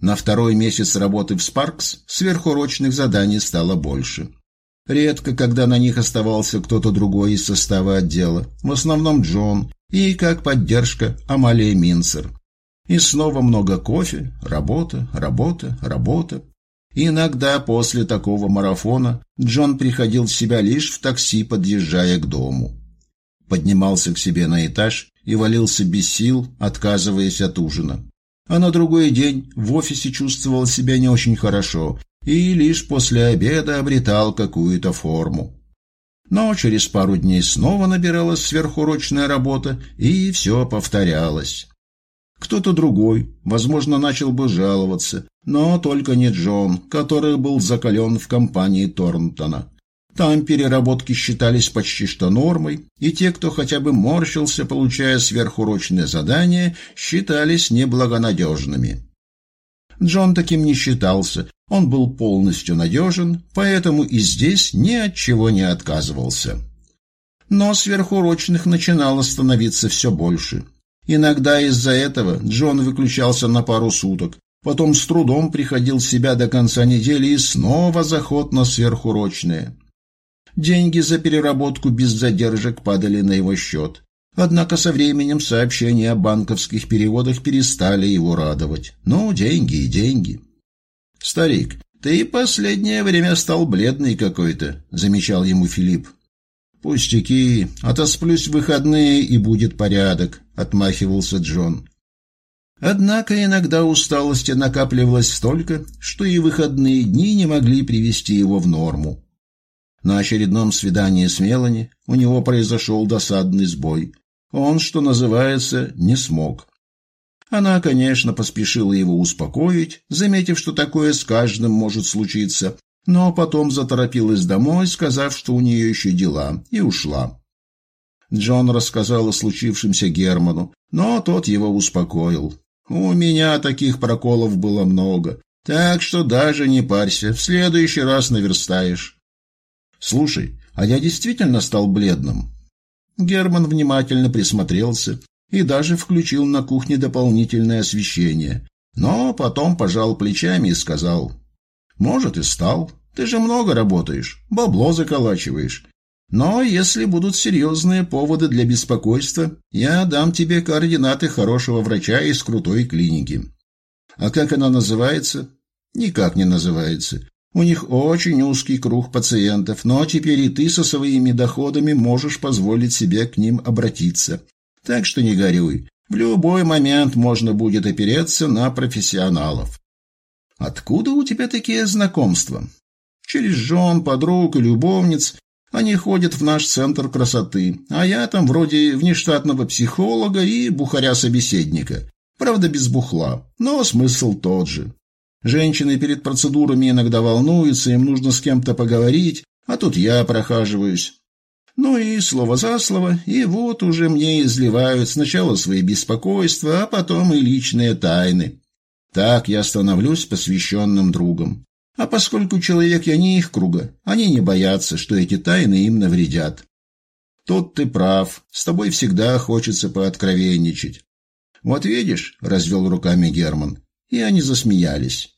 На второй месяц работы в Спаркс сверхурочных заданий стало больше. Редко, когда на них оставался кто-то другой из состава отдела, в основном Джон и, как поддержка, Амалия Минцер. И снова много кофе, работа, работа, работа. Иногда после такого марафона Джон приходил в себя лишь в такси, подъезжая к дому. Поднимался к себе на этаж и валился без сил, отказываясь от ужина. А на другой день в офисе чувствовал себя не очень хорошо и лишь после обеда обретал какую-то форму. Но через пару дней снова набиралась сверхурочная работа, и все повторялось. Кто-то другой, возможно, начал бы жаловаться, но только не Джон, который был закален в компании Торнтона. Там переработки считались почти что нормой, и те, кто хотя бы морщился, получая сверхурочные задания, считались неблагонадежными. Джон таким не считался, он был полностью надежен, поэтому и здесь ни от чего не отказывался. Но сверхурочных начинало становиться все больше. Иногда из-за этого Джон выключался на пару суток, потом с трудом приходил в себя до конца недели и снова заход на сверхурочные. Деньги за переработку без задержек падали на его счет. Однако со временем сообщения о банковских переводах перестали его радовать. Ну, деньги и деньги. «Старик, ты последнее время стал бледный какой-то», — замечал ему Филипп. «Пустяки, отосплюсь в выходные, и будет порядок», — отмахивался Джон. Однако иногда усталости накапливалось столько, что и выходные дни не могли привести его в норму. На очередном свидании с Мелани у него произошел досадный сбой. Он, что называется, не смог. Она, конечно, поспешила его успокоить, заметив, что такое с каждым может случиться, но потом заторопилась домой, сказав, что у нее еще дела, и ушла. Джон рассказал о случившемся Герману, но тот его успокоил. «У меня таких проколов было много, так что даже не парься, в следующий раз наверстаешь». «Слушай, а я действительно стал бледным?» Герман внимательно присмотрелся и даже включил на кухне дополнительное освещение, но потом пожал плечами и сказал, «Может, и стал. Ты же много работаешь, бабло заколачиваешь. Но если будут серьезные поводы для беспокойства, я дам тебе координаты хорошего врача из крутой клиники. А как она называется? Никак не называется. У них очень узкий круг пациентов, но теперь и ты со своими доходами можешь позволить себе к ним обратиться. Так что не горюй. В любой момент можно будет опереться на профессионалов. Откуда у тебя такие знакомства? Через жен, подруг и любовниц они ходят в наш центр красоты, а я там вроде внештатного психолога и бухаря-собеседника. Правда, без бухла, но смысл тот же. Женщины перед процедурами иногда волнуются, им нужно с кем-то поговорить, а тут я прохаживаюсь. Ну и слово за слово, и вот уже мне изливают сначала свои беспокойства, а потом и личные тайны. Так я становлюсь посвященным другом. А поскольку человек я не их круга, они не боятся, что эти тайны им навредят. Тут ты прав, с тобой всегда хочется пооткровенничать. Вот видишь, развел руками Герман, и они засмеялись.